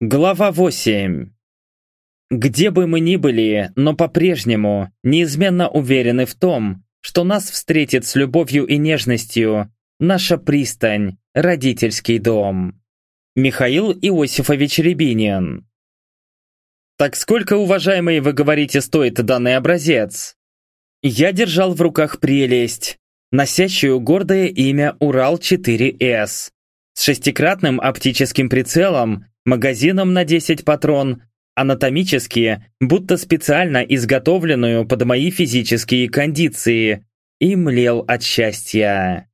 Глава 8. Где бы мы ни были, но по-прежнему неизменно уверены в том, что нас встретит с любовью и нежностью наша пристань, родительский дом. Михаил Иосифович Рябинин. Так сколько, уважаемые, вы говорите, стоит данный образец? Я держал в руках прелесть, носящую гордое имя Урал-4С, с шестикратным оптическим прицелом магазином на 10 патрон, анатомически, будто специально изготовленную под мои физические кондиции, и млел от счастья.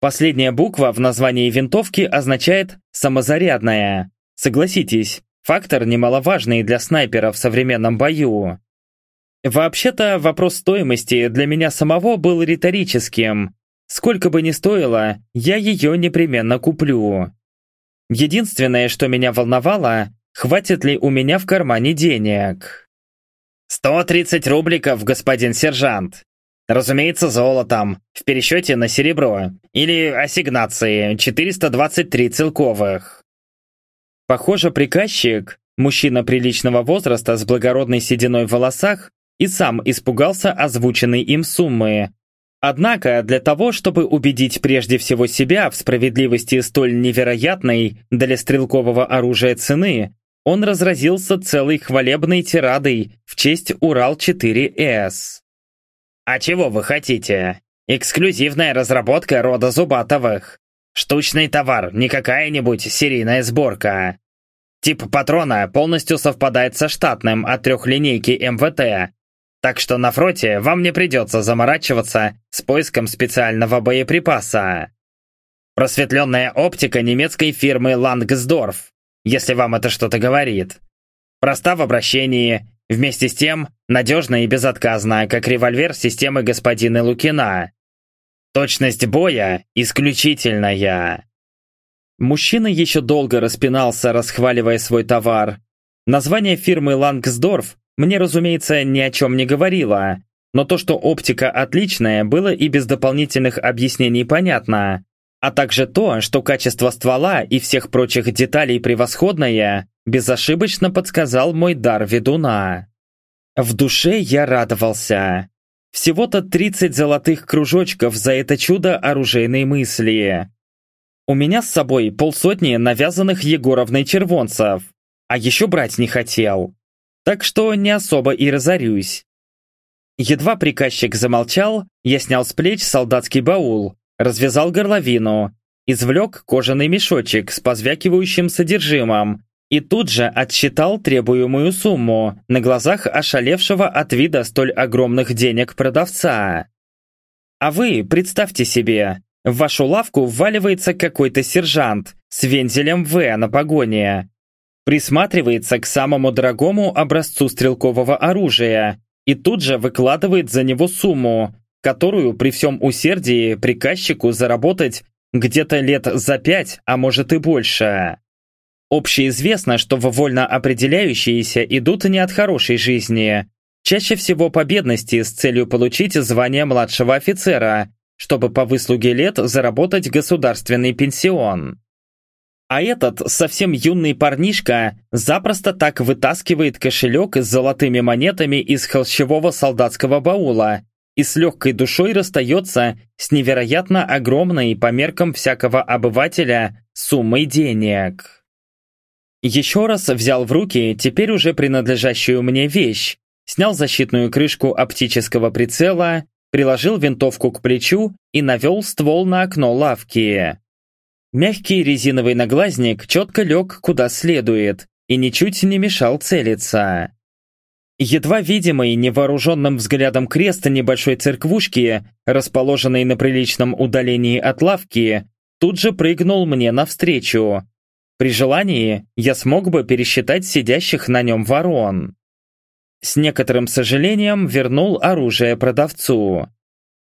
Последняя буква в названии винтовки означает «самозарядная». Согласитесь, фактор немаловажный для снайпера в современном бою. Вообще-то вопрос стоимости для меня самого был риторическим. Сколько бы ни стоило, я ее непременно куплю. Единственное, что меня волновало, хватит ли у меня в кармане денег. «Сто тридцать рубликов, господин сержант!» Разумеется, золотом, в пересчете на серебро. Или ассигнации, 423 целковых. Похоже, приказчик, мужчина приличного возраста с благородной сединой в волосах, и сам испугался озвученной им суммы, Однако, для того, чтобы убедить прежде всего себя в справедливости столь невероятной для стрелкового оружия цены, он разразился целой хвалебной тирадой в честь Урал-4С. «А чего вы хотите? Эксклюзивная разработка рода Зубатовых. Штучный товар, не какая-нибудь серийная сборка. Тип патрона полностью совпадает со штатным от трехлинейки МВТ, так что на фронте вам не придется заморачиваться с поиском специального боеприпаса. Просветленная оптика немецкой фирмы Лангсдорф, если вам это что-то говорит. Проста в обращении, вместе с тем надежна и безотказна, как револьвер системы господина Лукина. Точность боя исключительная. Мужчина еще долго распинался, расхваливая свой товар. Название фирмы Лангсдорф мне, разумеется, ни о чем не говорила, но то, что оптика отличная, было и без дополнительных объяснений понятно, а также то, что качество ствола и всех прочих деталей превосходное, безошибочно подсказал мой дар ведуна. В душе я радовался. Всего-то 30 золотых кружочков за это чудо оружейной мысли. У меня с собой полсотни навязанных Егоровной червонцев, а еще брать не хотел так что не особо и разорюсь. Едва приказчик замолчал, я снял с плеч солдатский баул, развязал горловину, извлек кожаный мешочек с позвякивающим содержимым и тут же отсчитал требуемую сумму на глазах ошалевшего от вида столь огромных денег продавца. А вы представьте себе, в вашу лавку вваливается какой-то сержант с вензелем В на погоне, присматривается к самому дорогому образцу стрелкового оружия и тут же выкладывает за него сумму, которую при всем усердии приказчику заработать где-то лет за пять, а может и больше. Общеизвестно, что в вольно определяющиеся идут не от хорошей жизни, чаще всего по бедности с целью получить звание младшего офицера, чтобы по выслуге лет заработать государственный пенсион. А этот совсем юный парнишка запросто так вытаскивает кошелек с золотыми монетами из холщевого солдатского баула и с легкой душой расстается с невероятно огромной по меркам всякого обывателя суммой денег. Еще раз взял в руки теперь уже принадлежащую мне вещь, снял защитную крышку оптического прицела, приложил винтовку к плечу и навел ствол на окно лавки. Мягкий резиновый наглазник четко лег куда следует и ничуть не мешал целиться. Едва видимый невооруженным взглядом крест небольшой церквушки, расположенной на приличном удалении от лавки, тут же прыгнул мне навстречу. При желании я смог бы пересчитать сидящих на нем ворон. С некоторым сожалением вернул оружие продавцу.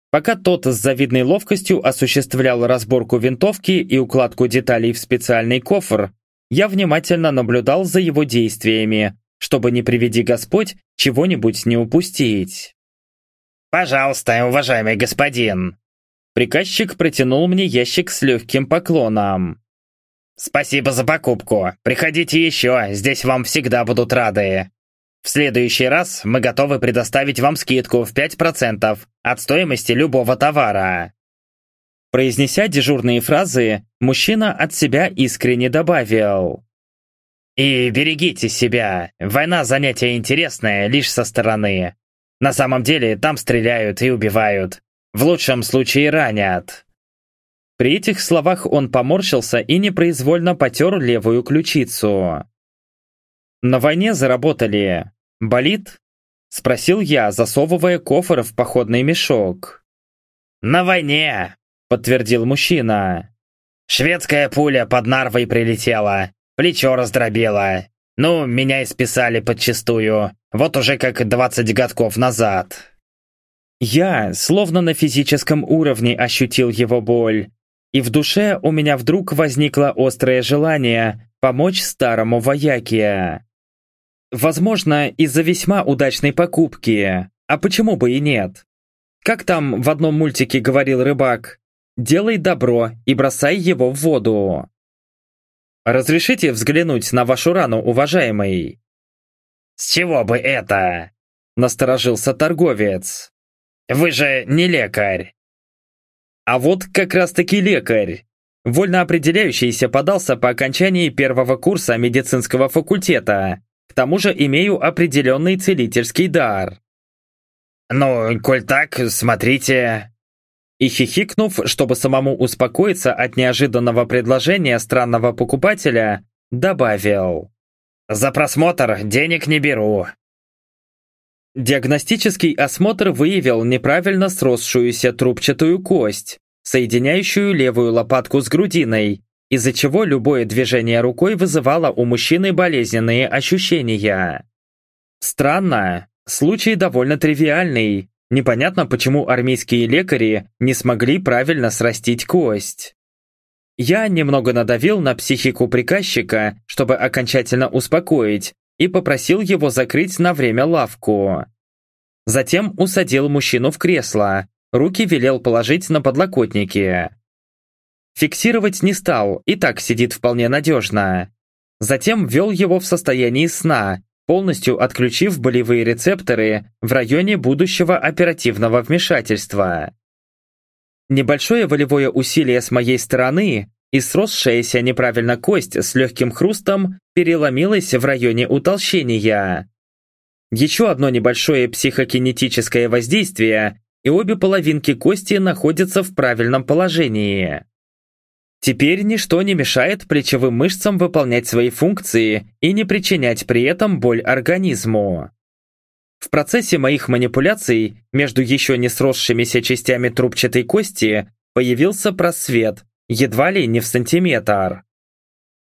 Пока тот с завидной ловкостью осуществлял разборку винтовки и укладку деталей в специальный кофр, я внимательно наблюдал за его действиями, чтобы, не приведи Господь, чего-нибудь не упустить. «Пожалуйста, уважаемый господин!» Приказчик протянул мне ящик с легким поклоном. «Спасибо за покупку. Приходите еще, здесь вам всегда будут рады. В следующий раз мы готовы предоставить вам скидку в 5% от стоимости любого товара». Произнеся дежурные фразы, мужчина от себя искренне добавил. «И берегите себя. Война занятие интересное лишь со стороны. На самом деле там стреляют и убивают. В лучшем случае ранят». При этих словах он поморщился и непроизвольно потер левую ключицу. «На войне заработали. Болит?» – спросил я, засовывая кофр в походный мешок. «На войне!» – подтвердил мужчина. «Шведская пуля под Нарвой прилетела, плечо раздробило. Ну, меня исписали подчистую, вот уже как двадцать годков назад». Я, словно на физическом уровне, ощутил его боль, и в душе у меня вдруг возникло острое желание помочь старому вояке. Возможно, из-за весьма удачной покупки, а почему бы и нет? Как там в одном мультике говорил рыбак, «Делай добро и бросай его в воду». Разрешите взглянуть на вашу рану, уважаемый? «С чего бы это?» – насторожился торговец. «Вы же не лекарь!» А вот как раз-таки лекарь. Вольно определяющийся подался по окончании первого курса медицинского факультета. К тому же имею определенный целительский дар. «Ну, коль так, смотрите...» И хихикнув, чтобы самому успокоиться от неожиданного предложения странного покупателя, добавил. «За просмотр денег не беру». Диагностический осмотр выявил неправильно сросшуюся трубчатую кость, соединяющую левую лопатку с грудиной, из-за чего любое движение рукой вызывало у мужчины болезненные ощущения. Странно, случай довольно тривиальный. Непонятно, почему армейские лекари не смогли правильно срастить кость. Я немного надавил на психику приказчика, чтобы окончательно успокоить, и попросил его закрыть на время лавку. Затем усадил мужчину в кресло, руки велел положить на подлокотники. Фиксировать не стал, и так сидит вполне надежно. Затем ввел его в состоянии сна, полностью отключив болевые рецепторы в районе будущего оперативного вмешательства. Небольшое волевое усилие с моей стороны, и сросшаяся неправильно кость с легким хрустом переломилась в районе утолщения. Еще одно небольшое психокинетическое воздействие, и обе половинки кости находятся в правильном положении. Теперь ничто не мешает плечевым мышцам выполнять свои функции и не причинять при этом боль организму. В процессе моих манипуляций между еще не сросшимися частями трубчатой кости появился просвет, едва ли не в сантиметр.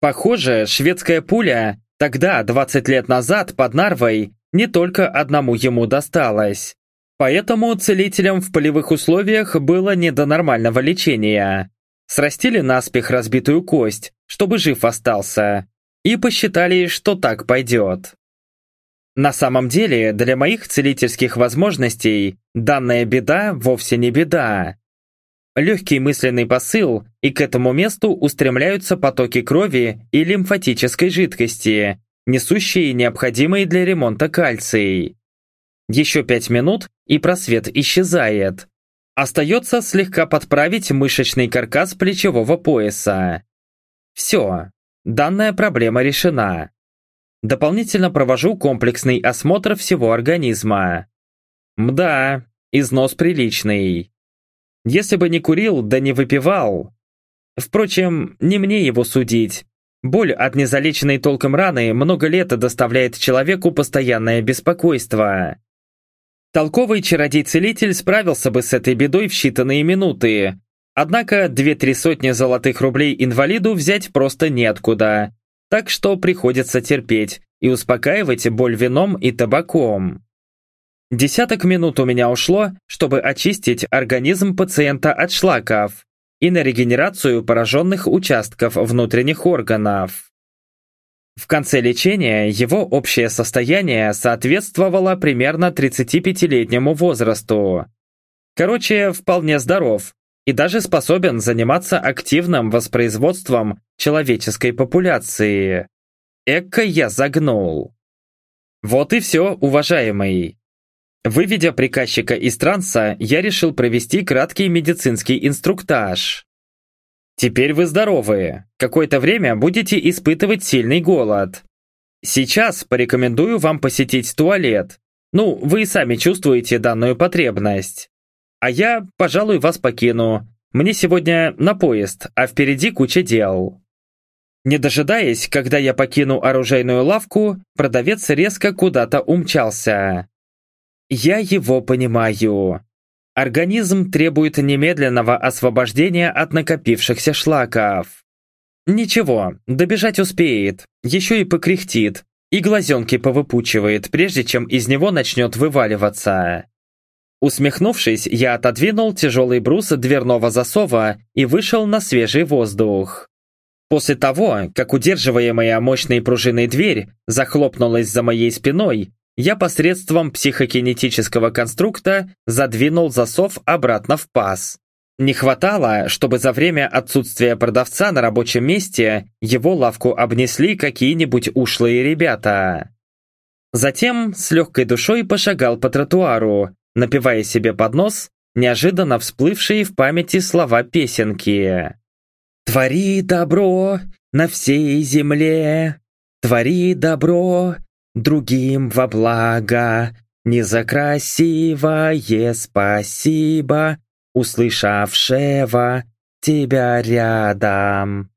Похоже, шведская пуля тогда, 20 лет назад, под Нарвой, не только одному ему досталась. Поэтому целителям в полевых условиях было не до нормального лечения. Срастили наспех разбитую кость, чтобы жив остался, и посчитали, что так пойдет. На самом деле, для моих целительских возможностей данная беда вовсе не беда легкий мысленный посыл, и к этому месту устремляются потоки крови и лимфатической жидкости, несущие необходимый для ремонта кальций. Еще пять минут, и просвет исчезает. Остается слегка подправить мышечный каркас плечевого пояса. Все, данная проблема решена. Дополнительно провожу комплексный осмотр всего организма. Мда, износ приличный. Если бы не курил, да не выпивал. Впрочем, не мне его судить. Боль от незалеченной толком раны много лет доставляет человеку постоянное беспокойство. Толковый чародей-целитель справился бы с этой бедой в считанные минуты. Однако две-три сотни золотых рублей инвалиду взять просто неоткуда. Так что приходится терпеть и успокаивать боль вином и табаком. Десяток минут у меня ушло, чтобы очистить организм пациента от шлаков и на регенерацию пораженных участков внутренних органов. В конце лечения его общее состояние соответствовало примерно 35-летнему возрасту. Короче, вполне здоров, и даже способен заниматься активным воспроизводством человеческой популяции. Эка я загнул. Вот и все, уважаемый. Выведя приказчика из транса, я решил провести краткий медицинский инструктаж. Теперь вы здоровы. Какое-то время будете испытывать сильный голод. Сейчас порекомендую вам посетить туалет. Ну, вы сами чувствуете данную потребность. А я, пожалуй, вас покину. Мне сегодня на поезд, а впереди куча дел. Не дожидаясь, когда я покину оружейную лавку, продавец резко куда-то умчался. Я его понимаю. Организм требует немедленного освобождения от накопившихся шлаков. Ничего, добежать успеет, еще и покряхтит, и глазенки повыпучивает, прежде чем из него начнет вываливаться. Усмехнувшись, я отодвинул тяжелый брус дверного засова и вышел на свежий воздух. После того, как удерживаемая мощной пружиной дверь захлопнулась за моей спиной, я посредством психокинетического конструкта задвинул засов обратно в паз. Не хватало, чтобы за время отсутствия продавца на рабочем месте его лавку обнесли какие-нибудь ушлые ребята. Затем с легкой душой пошагал по тротуару, напевая себе под нос неожиданно всплывшие в памяти слова песенки. «Твори добро на всей земле, твори добро другим во благо, не за красивое спасибо, услышавшего тебя рядом».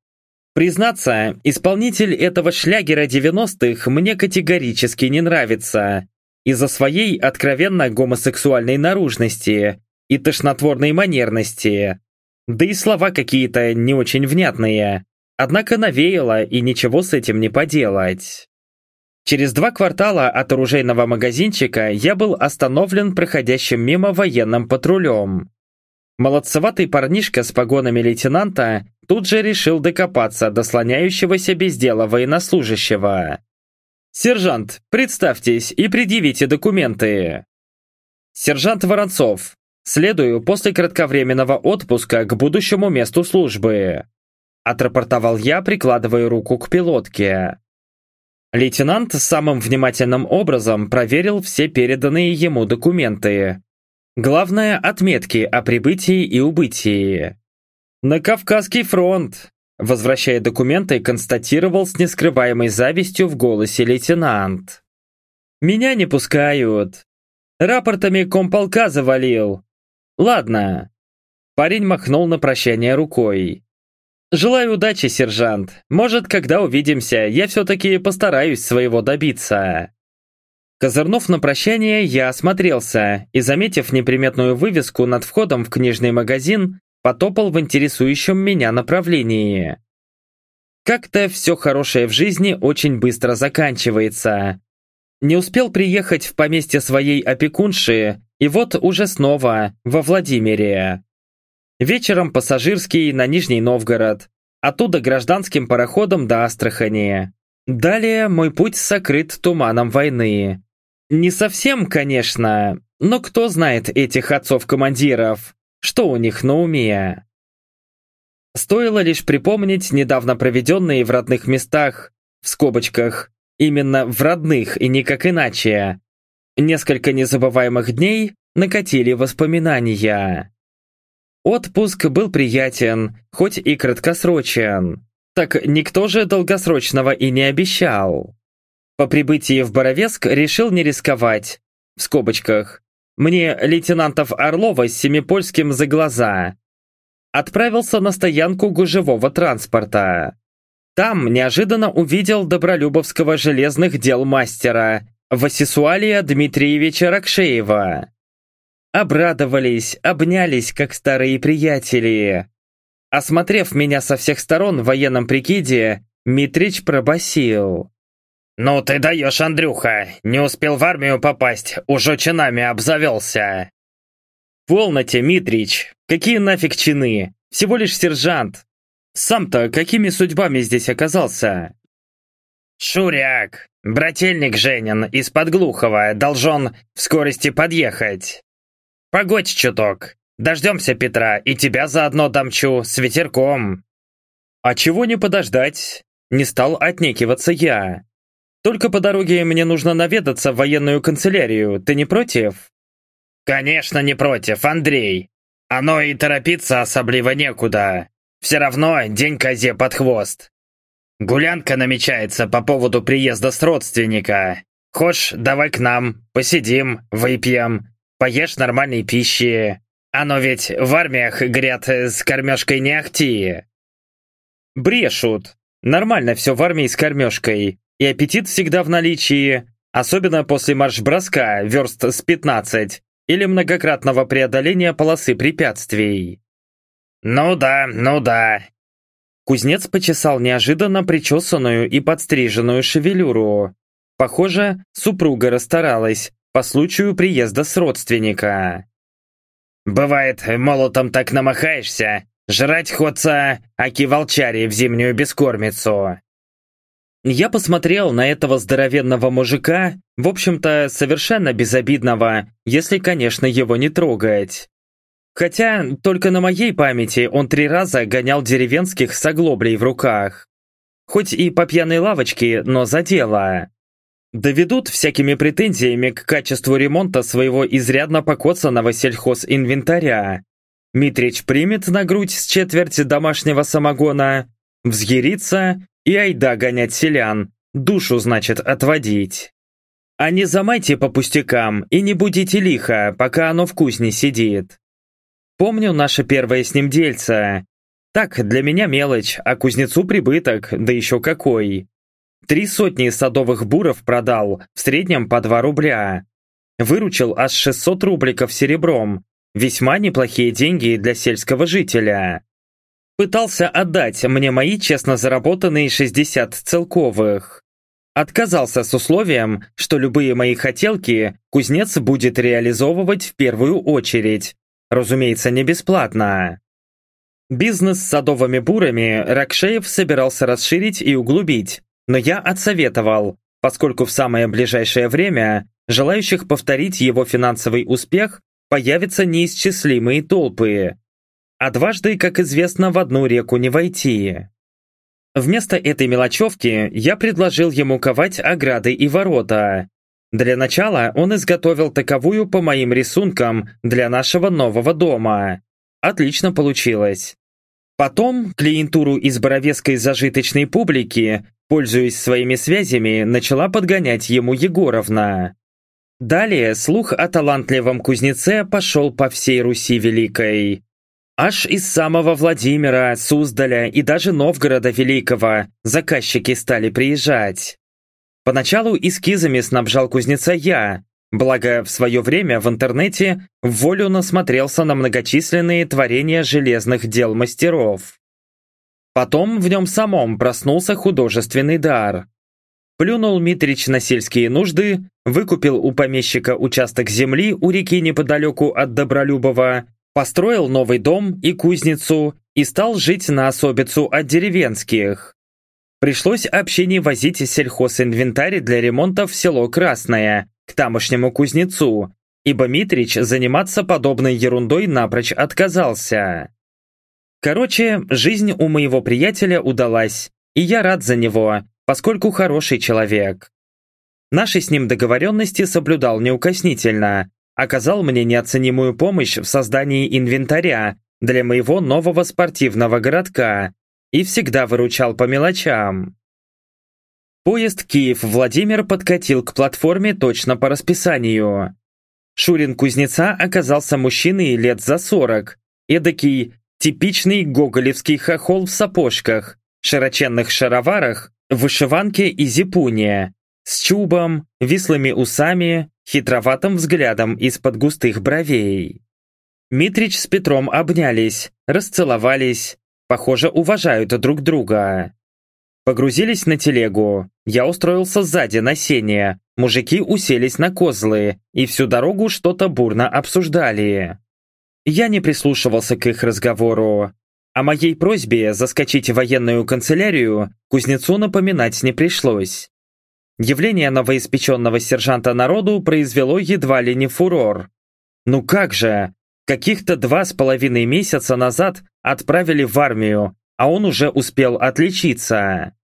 Признаться, исполнитель этого шлягера 90-х мне категорически не нравится. Из-за своей откровенно гомосексуальной наружности и тошнотворной манерности. Да и слова какие-то не очень внятные. Однако навеяло, и ничего с этим не поделать. Через два квартала от оружейного магазинчика я был остановлен проходящим мимо военным патрулем. Молодцеватый парнишка с погонами лейтенанта тут же решил докопаться до слоняющегося без дела военнослужащего. «Сержант, представьтесь и предъявите документы». «Сержант Воронцов, следую после кратковременного отпуска к будущему месту службы», отрапортовал я, прикладывая руку к пилотке. Лейтенант самым внимательным образом проверил все переданные ему документы, Главное – отметки о прибытии и убытии. На Кавказский фронт, возвращая документы, констатировал с нескрываемой завистью в голосе лейтенант. «Меня не пускают. Рапортами комполка завалил. Ладно». Парень махнул на прощание рукой. «Желаю удачи, сержант. Может, когда увидимся, я все-таки постараюсь своего добиться». Козырнув на прощание, я осмотрелся и, заметив неприметную вывеску над входом в книжный магазин, потопал в интересующем меня направлении. Как-то все хорошее в жизни очень быстро заканчивается. Не успел приехать в поместье своей опекунши, и вот уже снова во Владимире. Вечером пассажирский на Нижний Новгород, оттуда гражданским пароходом до Астрахани. Далее мой путь сокрыт туманом войны. Не совсем, конечно, но кто знает этих отцов-командиров? Что у них на уме? Стоило лишь припомнить недавно проведенные в родных местах, в скобочках, именно в родных и никак иначе. Несколько незабываемых дней накатили воспоминания. Отпуск был приятен, хоть и краткосрочен. Так никто же долгосрочного и не обещал. По прибытии в Боровеск решил не рисковать. В скобочках. Мне лейтенантов Орлова с Семипольским за глаза. Отправился на стоянку гужевого транспорта. Там неожиданно увидел Добролюбовского железных дел мастера Васисуалия Дмитриевича Ракшеева. Обрадовались, обнялись, как старые приятели. Осмотрев меня со всех сторон в военном прикиде, Митрич пробасил. «Ну ты даешь, Андрюха! Не успел в армию попасть, уже чинами обзавелся!» «Полноте, Митрич! Какие нафиг чины? Всего лишь сержант! Сам-то какими судьбами здесь оказался?» «Шуряк! Брательник Женин из-под Глухова должен в скорости подъехать. Погодь чуток, Дождемся Петра, и тебя заодно домчу с ветерком». «А чего не подождать?» Не стал отнекиваться я. «Только по дороге мне нужно наведаться в военную канцелярию. Ты не против?» «Конечно не против, Андрей. Оно и торопиться особливо некуда. Все равно день козе под хвост. Гулянка намечается по поводу приезда с родственника. Хочешь, давай к нам, посидим, выпьем, поешь нормальной пищи. Оно ведь в армиях, говорят, с кормежкой не ахти. Брешут. Нормально все в армии с кормежкой. И аппетит всегда в наличии. Особенно после марш-броска, верст с 15, или многократного преодоления полосы препятствий. «Ну да, ну да». Кузнец почесал неожиданно причесанную и подстриженную шевелюру. Похоже, супруга расстаралась по случаю приезда с родственника. «Бывает, молотом так намахаешься, жрать ходца, аки волчари в зимнюю бескормицу». Я посмотрел на этого здоровенного мужика, в общем-то, совершенно безобидного, если, конечно, его не трогать. Хотя только на моей памяти он три раза гонял деревенских с оглоблей в руках. Хоть и по пьяной лавочке, но за дело. Доведут всякими претензиями к качеству ремонта своего изрядно покоцанного сельхозинвентаря. Митрич примет на грудь с четверти домашнего самогона, взъярится и айда гонять селян, душу, значит, отводить. А не замайте по пустякам и не будите лихо, пока оно в кузне сидит. Помню наше первое с ним дельце. Так, для меня мелочь, а кузнецу прибыток, да еще какой. Три сотни садовых буров продал, в среднем по 2 рубля. Выручил аж 600 рубликов серебром. Весьма неплохие деньги для сельского жителя. Пытался отдать мне мои честно заработанные 60 целковых. Отказался с условием, что любые мои хотелки кузнец будет реализовывать в первую очередь, Разумеется, не бесплатно. Бизнес с садовыми бурами Ракшеев собирался расширить и углубить, но я отсоветовал, поскольку в самое ближайшее время желающих повторить его финансовый успех появятся неисчислимые толпы. А дважды, как известно, в одну реку не войти. Вместо этой мелочевки я предложил ему ковать ограды и ворота, для начала он изготовил таковую по моим рисункам для нашего нового дома. Отлично получилось. Потом клиентуру из боровецкой зажиточной публики, пользуясь своими связями, начала подгонять ему Егоровна. Далее слух о талантливом кузнеце пошел по всей Руси Великой. Аж из самого Владимира, Суздаля и даже Новгорода Великого заказчики стали приезжать. Поначалу эскизами снабжал кузнеца я, благо в свое время в интернете волю насмотрелся на многочисленные творения железных дел мастеров. Потом в нем самом проснулся художественный дар. Плюнул Митрич на сельские нужды, выкупил у помещика участок земли у реки неподалеку от Добролюбова, построил новый дом и кузницу и стал жить на особицу от деревенских. Пришлось общине возить сельхозинвентарь для ремонта в село Красное, к тамошнему кузнецу, ибо Митрич заниматься подобной ерундой напрочь отказался. Короче, жизнь у моего приятеля удалась, и я рад за него, поскольку хороший человек. Наши с ним договоренности соблюдал неукоснительно, оказал мне неоценимую помощь в создании инвентаря для моего нового спортивного городка, и всегда выручал по мелочам. Поезд Киев-Владимир подкатил к платформе точно по расписанию. Шурин кузнеца оказался мужчиной лет за сорок, эдакий типичный гоголевский хохол в сапожках, широченных шароварах, вышиванке и зипуне, с чубом, вислыми усами, хитроватым взглядом из-под густых бровей. Митрич с Петром обнялись, расцеловались, Похоже, уважают друг друга. Погрузились на телегу. Я устроился сзади на сене. Мужики уселись на козлы и всю дорогу что-то бурно обсуждали. Я не прислушивался к их разговору. О моей просьбе заскочить в военную канцелярию кузнецу напоминать не пришлось. Явление новоиспеченного сержанта народу произвело едва ли не фурор. Ну как же, Каких-то два с половиной месяца назад отправили в армию, а он уже успел отличиться.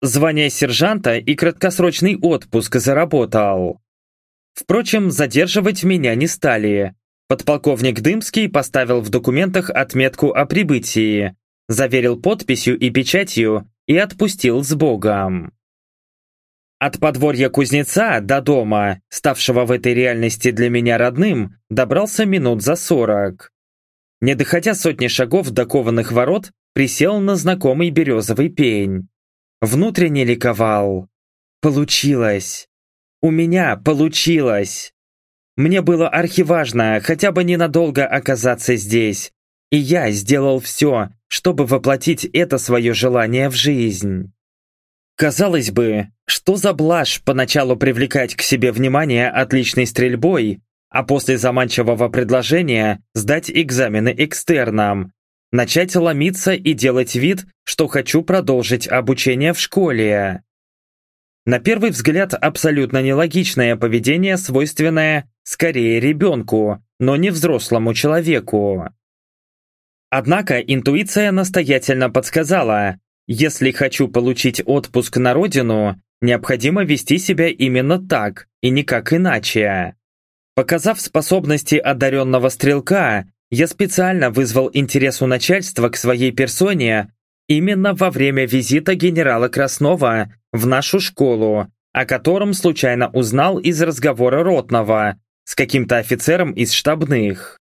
Звание сержанта и краткосрочный отпуск заработал. Впрочем, задерживать меня не стали. Подполковник Дымский поставил в документах отметку о прибытии, заверил подписью и печатью и отпустил с Богом. От подворья кузнеца до дома, ставшего в этой реальности для меня родным, добрался минут за сорок. Не доходя сотни шагов до кованых ворот, присел на знакомый березовый пень. Внутренне ликовал. Получилось. У меня получилось. Мне было архиважно хотя бы ненадолго оказаться здесь, и я сделал все, чтобы воплотить это свое желание в жизнь. Казалось бы, что за блажь поначалу привлекать к себе внимание отличной стрельбой, а после заманчивого предложения сдать экзамены экстерном, начать ломиться и делать вид, что хочу продолжить обучение в школе. На первый взгляд абсолютно нелогичное поведение, свойственное скорее ребенку, но не взрослому человеку. Однако интуиция настоятельно подсказала, если хочу получить отпуск на родину, необходимо вести себя именно так и никак иначе. Показав способности одаренного стрелка, я специально вызвал интерес у начальства к своей персоне именно во время визита генерала Краснова в нашу школу, о котором случайно узнал из разговора Ротного с каким-то офицером из штабных.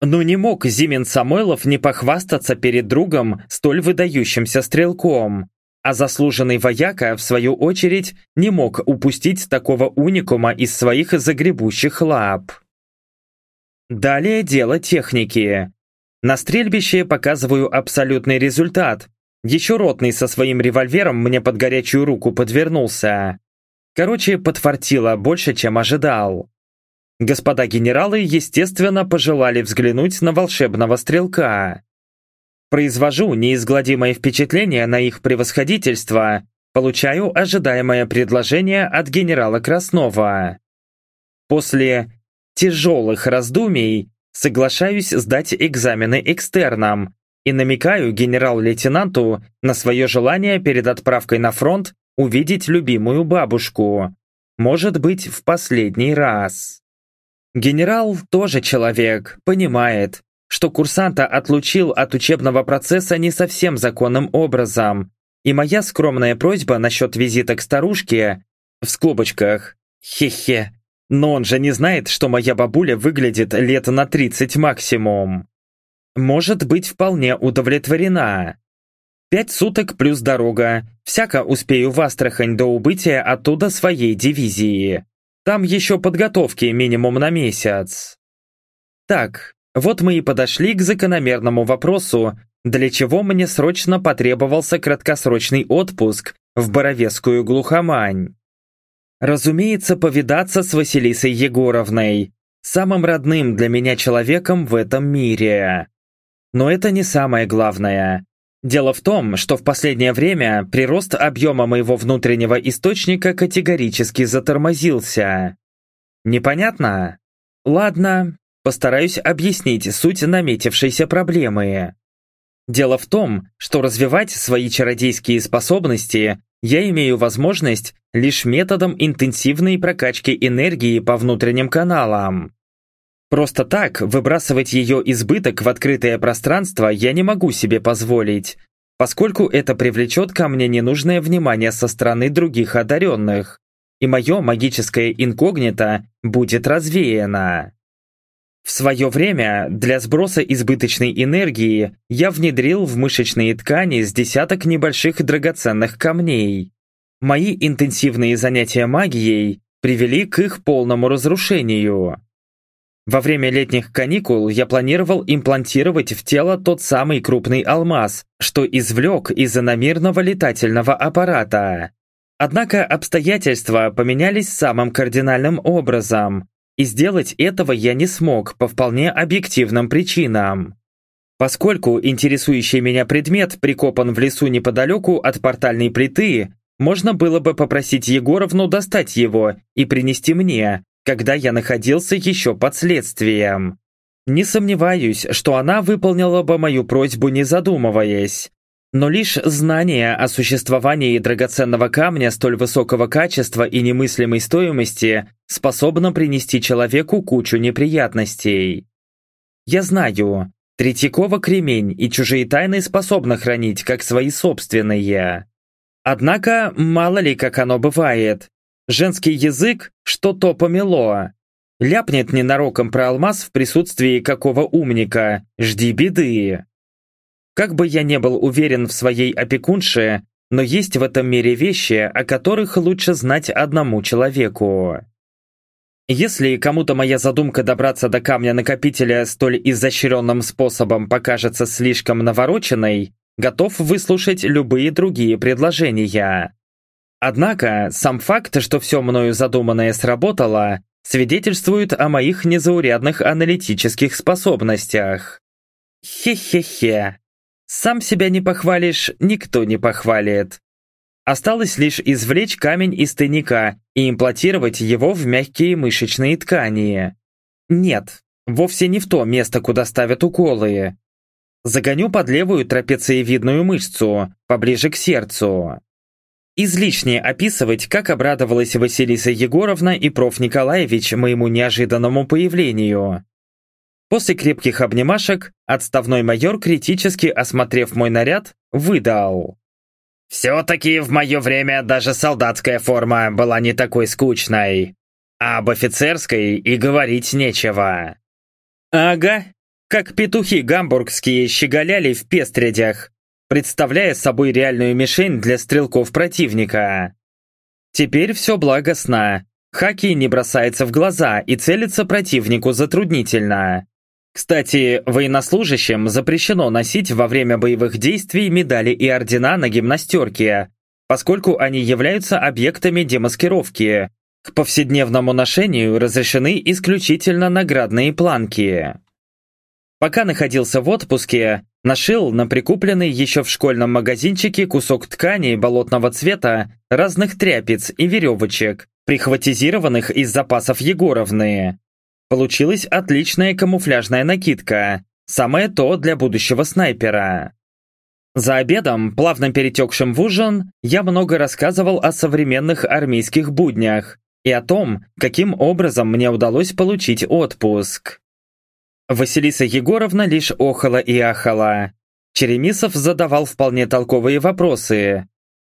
Но не мог Зимин Самойлов не похвастаться перед другом столь выдающимся стрелком, а заслуженный вояка, в свою очередь, не мог упустить такого уникума из своих загребущих лап. Далее дело техники. На стрельбище показываю абсолютный результат. Еще ротный со своим револьвером мне под горячую руку подвернулся. Короче, подфартило больше, чем ожидал. Господа генералы, естественно, пожелали взглянуть на волшебного стрелка. Произвожу неизгладимое впечатление на их превосходительство, получаю ожидаемое предложение от генерала Краснова. После тяжелых раздумий соглашаюсь сдать экзамены экстерном и намекаю генерал-лейтенанту на свое желание перед отправкой на фронт увидеть любимую бабушку. Может быть, в последний раз. Генерал тоже человек, понимает, что курсанта отлучил от учебного процесса не совсем законным образом, и моя скромная просьба насчет визита к старушке, в скобочках, хе-хе, но он же не знает, что моя бабуля выглядит лет на 30 максимум. Может быть вполне удовлетворена. Пять суток плюс дорога, всяко успею в Астрахань до убытия оттуда своей дивизии. Там еще подготовки минимум на месяц. Так, вот мы и подошли к закономерному вопросу, для чего мне срочно потребовался краткосрочный отпуск в Боровецкую глухомань. Разумеется, повидаться с Василисой Егоровной, самым родным для меня человеком в этом мире. Но это не самое главное. Дело в том, что в последнее время прирост объема моего внутреннего источника категорически затормозился. Непонятно? Ладно, постараюсь объяснить суть наметившейся проблемы. Дело в том, что развивать свои чародейские способности я имею возможность лишь методом интенсивной прокачки энергии по внутренним каналам. Просто так выбрасывать ее избыток в открытое пространство я не могу себе позволить, поскольку это привлечет ко мне ненужное внимание со стороны других одаренных, и мое магическое инкогнито будет развеяно. В свое время для сброса избыточной энергии я внедрил в мышечные ткани с десяток небольших драгоценных камней. Мои интенсивные занятия магией привели к их полному разрушению. Во время летних каникул я планировал имплантировать в тело тот самый крупный алмаз, что извлек из иномирного летательного аппарата. Однако обстоятельства поменялись самым кардинальным образом, и сделать этого я не смог по вполне объективным причинам. Поскольку интересующий меня предмет прикопан в лесу неподалеку от портальной плиты, можно было бы попросить Егоровну достать его и принести мне, когда я находился еще под следствием. Не сомневаюсь, что она выполнила бы мою просьбу не задумываясь. Но лишь знание о существовании драгоценного камня столь высокого качества и немыслимой стоимости способно принести человеку кучу неприятностей. Я знаю, Третьякова кремень и чужие тайны способны хранить, как свои собственные. Однако, мало ли как оно бывает. Женский язык что-то помело. Ляпнет ненароком про алмаз в присутствии какого умника. Жди беды. Как бы я не был уверен в своей опекунше, но есть в этом мире вещи, о которых лучше знать одному человеку. Если кому-то моя задумка добраться до камня-накопителя столь изощренным способом покажется слишком навороченной, готов выслушать любые другие предложения. Однако, сам факт, что все мною задуманное сработало, свидетельствует о моих незаурядных аналитических способностях. Хе-хе-хе. Сам себя не похвалишь, никто не похвалит. Осталось лишь извлечь камень из тайника и имплантировать его в мягкие мышечные ткани. Нет, вовсе не в то место, куда ставят уколы. Загоню под левую трапециевидную мышцу, поближе к сердцу. Излишне описывать, как обрадовалась Василиса Егоровна и проф. Николаевич моему неожиданному появлению. После крепких обнимашек отставной майор, критически осмотрев мой наряд, выдал. «Все-таки в мое время даже солдатская форма была не такой скучной. А об офицерской и говорить нечего». «Ага, как петухи гамбургские щеголяли в пестрядях, представляя собой реальную мишень для стрелков противника. Теперь все благостно. Хаки не бросается в глаза и целится противнику затруднительно. Кстати, военнослужащим запрещено носить во время боевых действий медали и ордена на гимнастерке, поскольку они являются объектами демаскировки. К повседневному ношению разрешены исключительно наградные планки. Пока находился в отпуске, нашил на прикупленный еще в школьном магазинчике кусок ткани болотного цвета разных тряпиц и веревочек, прихватизированных из запасов Егоровны. Получилась отличная камуфляжная накидка, самое то для будущего снайпера. За обедом, плавно перетекшим в ужин, я много рассказывал о современных армейских буднях и о том, каким образом мне удалось получить отпуск. Василиса Егоровна лишь охала и ахала. Черемисов задавал вполне толковые вопросы.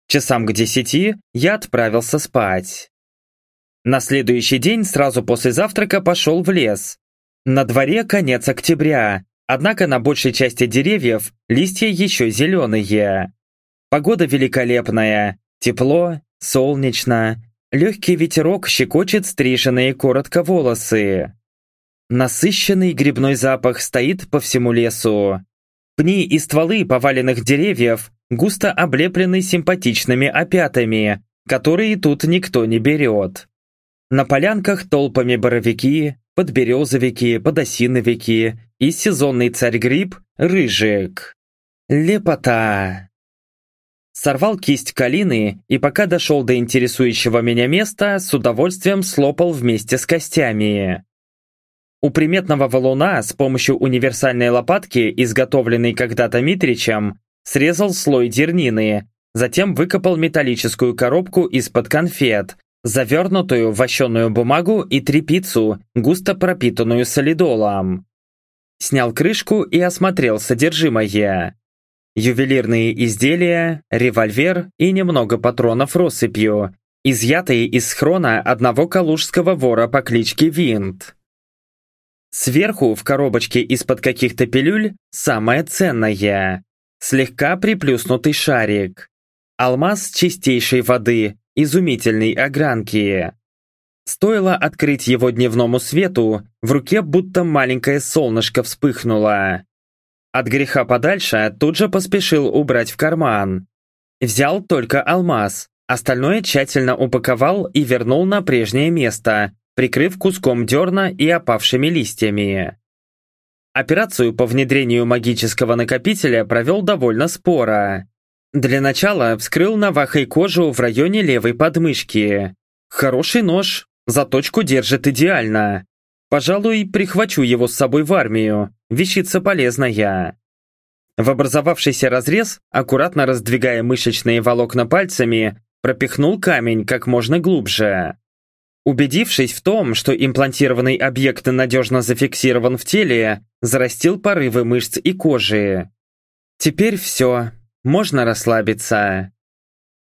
Часам к десяти я отправился спать. На следующий день сразу после завтрака пошел в лес. На дворе конец октября, однако на большей части деревьев листья еще зеленые. Погода великолепная, тепло, солнечно, легкий ветерок щекочет стриженные коротко волосы. Насыщенный грибной запах стоит по всему лесу. Пни и стволы поваленных деревьев густо облеплены симпатичными опятами, которые тут никто не берет. На полянках толпами боровики, подберезовики, подосиновики и сезонный царь-гриб – рыжик. Лепота! Сорвал кисть калины и пока дошел до интересующего меня места, с удовольствием слопал вместе с костями. У приметного валуна с помощью универсальной лопатки, изготовленной когда-то Митричем, срезал слой дернины, затем выкопал металлическую коробку из-под конфет, завернутую в вощеную бумагу и трепицу, густо пропитанную солидолом. Снял крышку и осмотрел содержимое. Ювелирные изделия, револьвер и немного патронов россыпью, изъятые из схрона одного калужского вора по кличке Винт. Сверху в коробочке из-под каких-то пилюль самое ценное. Слегка приплюснутый шарик. Алмаз чистейшей воды, изумительной огранки. Стоило открыть его дневному свету, в руке будто маленькое солнышко вспыхнуло. От греха подальше тут же поспешил убрать в карман. Взял только алмаз, остальное тщательно упаковал и вернул на прежнее место, прикрыв куском дерна и опавшими листьями. Операцию по внедрению магического накопителя провел довольно споро. Для начала вскрыл навахой кожу в районе левой подмышки. Хороший нож, заточку держит идеально. Пожалуй, прихвачу его с собой в армию, вещица полезная. В образовавшийся разрез, аккуратно раздвигая мышечные волокна пальцами, пропихнул камень как можно глубже. Убедившись в том, что имплантированный объект надежно зафиксирован в теле, зарастил порывы мышц и кожи. Теперь все, можно расслабиться.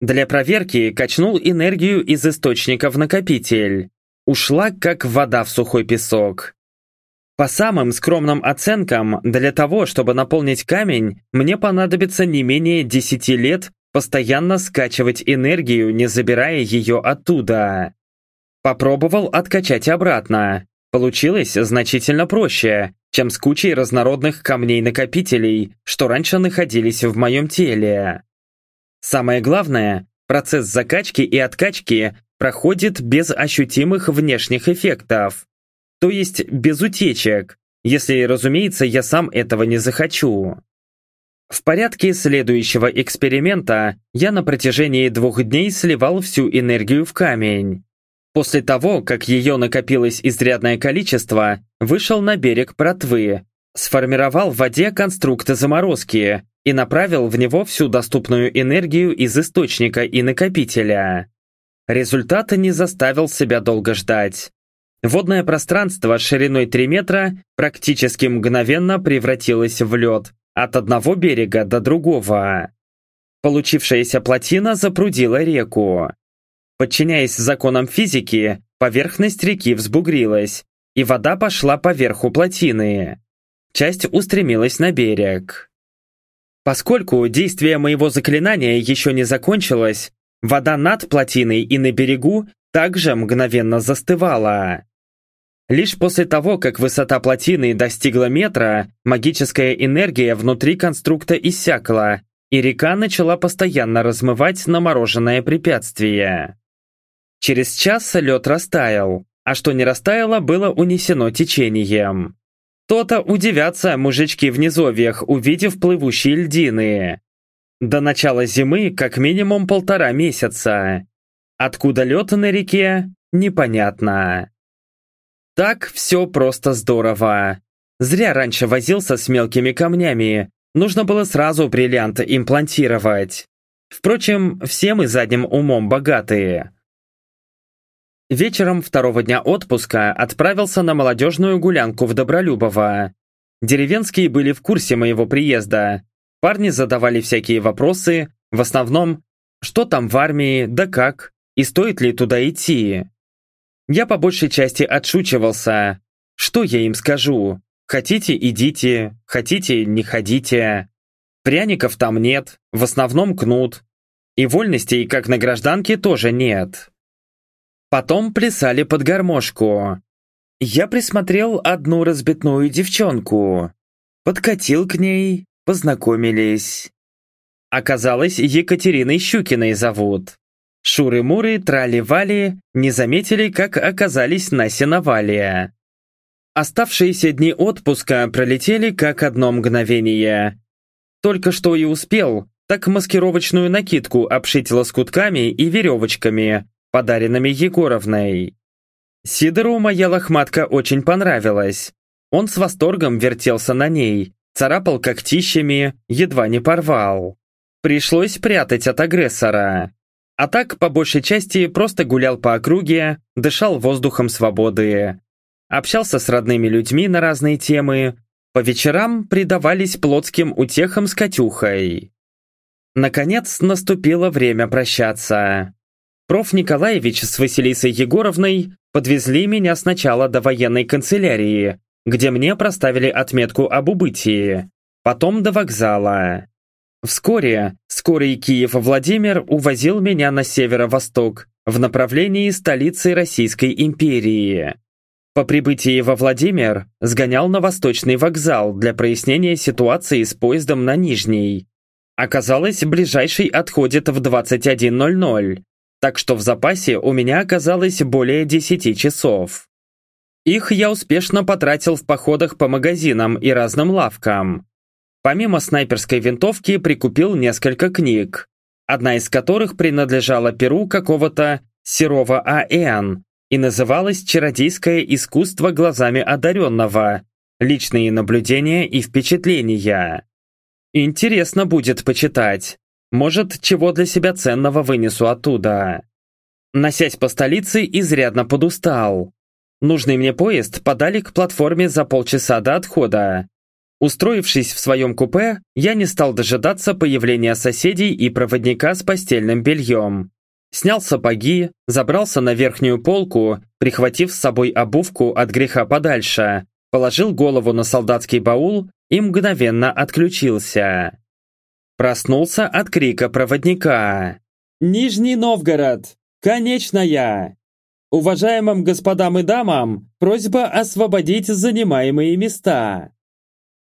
Для проверки качнул энергию из источника в накопитель. Ушла, как вода в сухой песок. По самым скромным оценкам, для того, чтобы наполнить камень, мне понадобится не менее 10 лет постоянно скачивать энергию, не забирая ее оттуда. Попробовал откачать обратно. Получилось значительно проще, чем с кучей разнородных камней-накопителей, что раньше находились в моем теле. Самое главное, процесс закачки и откачки проходит без ощутимых внешних эффектов. То есть без утечек, если, разумеется, я сам этого не захочу. В порядке следующего эксперимента я на протяжении двух дней сливал всю энергию в камень. После того, как ее накопилось изрядное количество, вышел на берег Протвы, сформировал в воде конструкты заморозки и направил в него всю доступную энергию из источника и накопителя. Результат не заставил себя долго ждать. Водное пространство шириной 3 метра практически мгновенно превратилось в лед от одного берега до другого. Получившаяся плотина запрудила реку. Подчиняясь законам физики, поверхность реки взбугрилась, и вода пошла по верху плотины. Часть устремилась на берег. Поскольку действие моего заклинания еще не закончилось, вода над плотиной и на берегу также мгновенно застывала. Лишь после того, как высота плотины достигла метра, магическая энергия внутри конструкта иссякла, и река начала постоянно размывать намороженное препятствие. Через час лед растаял, а что не растаяло, было унесено течением. То-то удивятся мужички в низовьях, увидев плывущие льдины. До начала зимы как минимум полтора месяца. Откуда лед на реке, непонятно. Так все просто здорово. Зря раньше возился с мелкими камнями. Нужно было сразу бриллиант имплантировать. Впрочем, все мы задним умом богатые. Вечером второго дня отпуска отправился на молодежную гулянку в Добролюбово. Деревенские были в курсе моего приезда. Парни задавали всякие вопросы, в основном, что там в армии, да как, и стоит ли туда идти. Я по большей части отшучивался. Что я им скажу? Хотите – идите, хотите – не ходите. Пряников там нет, в основном кнут. И вольностей, как на гражданке, тоже нет. Потом плясали под гармошку. Я присмотрел одну разбитную девчонку. Подкатил к ней, познакомились. Оказалось, Екатериной Щукиной зовут. Шуры-муры, трали-вали не заметили, как оказались на сеновале. Оставшиеся дни отпуска пролетели как одно мгновение. Только что и успел, так маскировочную накидку обшить лоскутками и веревочками, подаренными Егоровной. Сидору моя лохматка очень понравилась. Он с восторгом вертелся на ней, царапал когтищами, едва не порвал. Пришлось прятать от агрессора. А так, по большей части, просто гулял по округе, дышал воздухом свободы. Общался с родными людьми на разные темы. По вечерам предавались плотским утехам с Катюхой. Наконец наступило время прощаться. Проф. Николаевич с Василисой Егоровной подвезли меня сначала до военной канцелярии, где мне проставили отметку об убытии, потом до вокзала. Вскоре скорый Киев-Владимир увозил меня на северо-восток, в направлении столицы Российской империи. По прибытии во Владимир сгонял на Восточный вокзал для прояснения ситуации с поездом на Нижний. Оказалось, ближайший отходит в 21.00, так что в запасе у меня оказалось более 10 часов. Их я успешно потратил в походах по магазинам и разным лавкам. Помимо снайперской винтовки прикупил несколько книг, одна из которых принадлежала перу какого-то Серова А.Н. и называлась «Чародейское искусство глазами одаренного. Личные наблюдения и впечатления». Интересно будет почитать. Может, чего для себя ценного вынесу оттуда. Носясь по столице, изрядно подустал. Нужный мне поезд подали к платформе за полчаса до отхода. Устроившись в своем купе, я не стал дожидаться появления соседей и проводника с постельным бельем. Снял сапоги, забрался на верхнюю полку, прихватив с собой обувку от греха подальше, положил голову на солдатский баул и мгновенно отключился. Проснулся от крика проводника. «Нижний Новгород! Конечная! Уважаемым господам и дамам просьба освободить занимаемые места!»